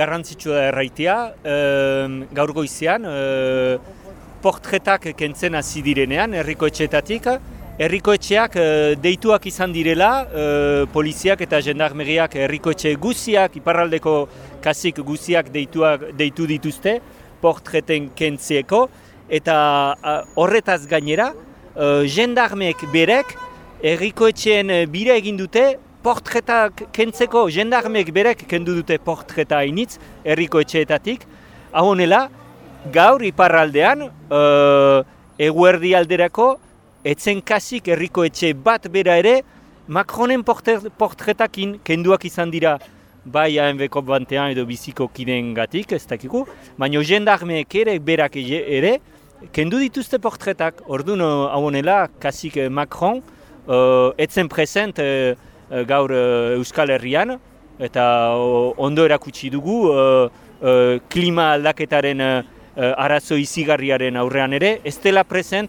garrantzitsua erraitea, e, gaur goizean, e, portretak kentzen hasi direnean, herriko etxeetatik, herriko etxeak e, deituak izan direla, e, poliziak eta jendarmeriak herriko etxe guziak, iparraldeko kasik guziak deituak, deitu dituzte, portreten kentzieko, eta horretaz gainera, e, jendarmek berek, herriko etxeen bire egin dute, portretak kentzeko jendarmek berek kendu dute portreta hainitz herriko etxeetatik. Ahonela, gaur iparraldean, uh, eguerdi alderako, etzen kasik herriko etxe bat bera ere, Macronen portretakin kenduak izan dira bai AMB bantean edo biziko kiden gatik, ez dakiku, baina jendarmeek ere berak ere, kendu dituzte portretak, orduan ahonela, kasik Macron, uh, etzen present, uh, Eh, gaur uh, Euskal Herrian, eta ondo erakutsi dugu uh, klima aldaketaren arazo izigarriaren aurrean ere, ez dela present